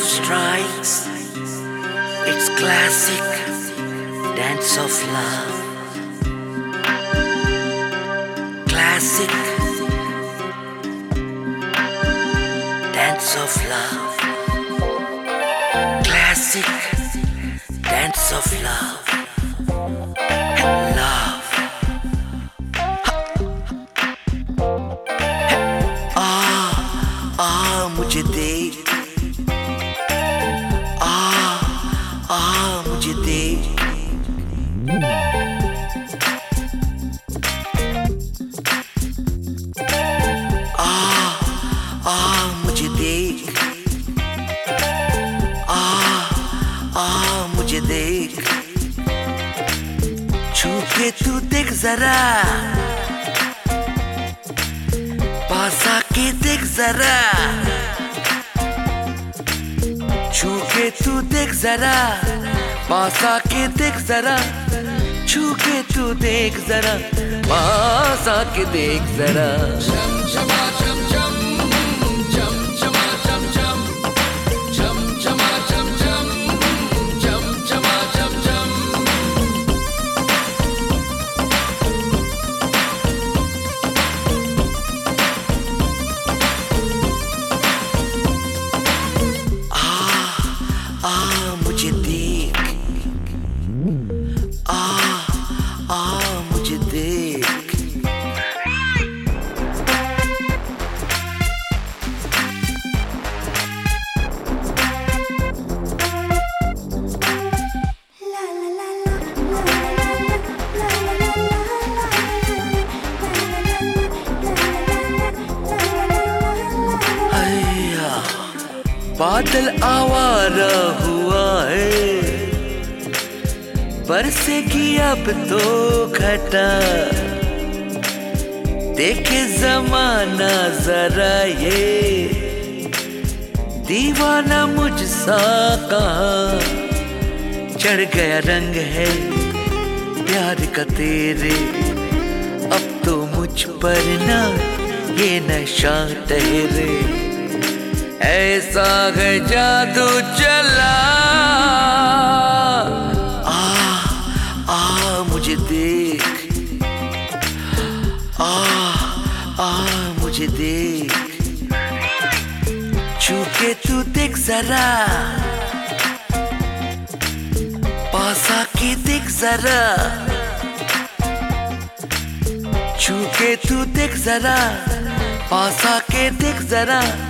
Love strikes, it's classic dance of love. Classic dance of love. Classic dance of. Love. आ मुझे देख आ आ मुझे देख आ आ मुझे के तू देख जरा। पास आके देख जरा। के तू देख जरा। पास के देख जरा। छू के तू देख जरा। पास आके देख जरा। बादल आवारा हुआ है। बरसेगी अब तो घटा। देखे जमाना जरा ये। दीवाना मुझसा कहा। चढ़ गया रंग है प्यार का तेरे। अब तो मुझ पर ना ये नशा ठहरे ऐसा है जादू चला। आ आ, मुझे देख। आ आ, मुझे देख। छू के तू देख जरा। पास आके देख जरा। छू के तू देख जरा। पास आके देख जरा।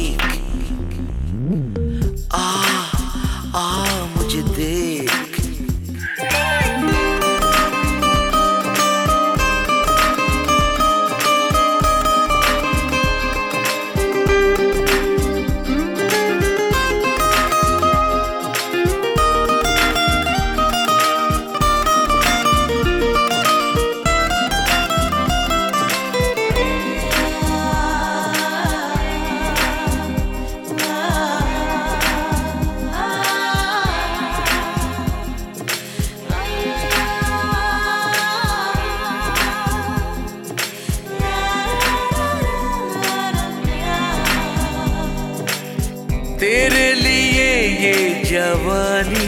तेरे लिए ये जवानी,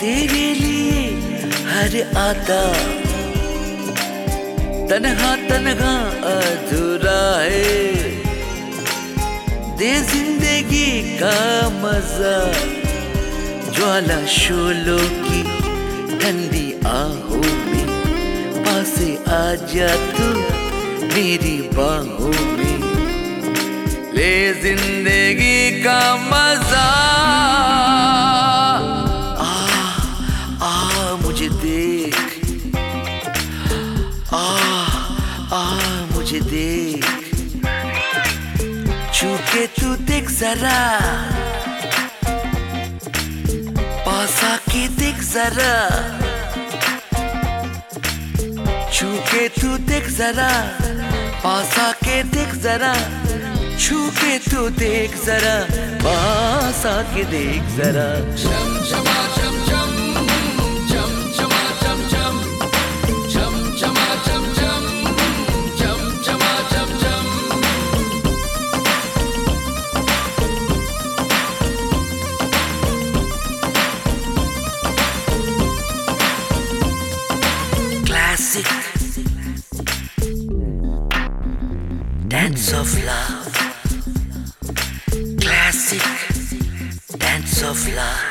तेरे लिए हर आता तनहा तनहा अधूरा है दे ज़िंदगी का मज़ा, ज्वाला शोलों की ठंडी आहों में, पासे आ जा तू मेरी बाहों में। ले ज़िंदगी का मज़ा। आ आ, मुझे देख। आ आ, मुझे देख। छू के तू देख जरा। आके देख जरा। छू के तू देख जरा। पास आके देख जरा। छू के तू देख जरा पास आके देख जरा। classic. Dance of love. Fly. love.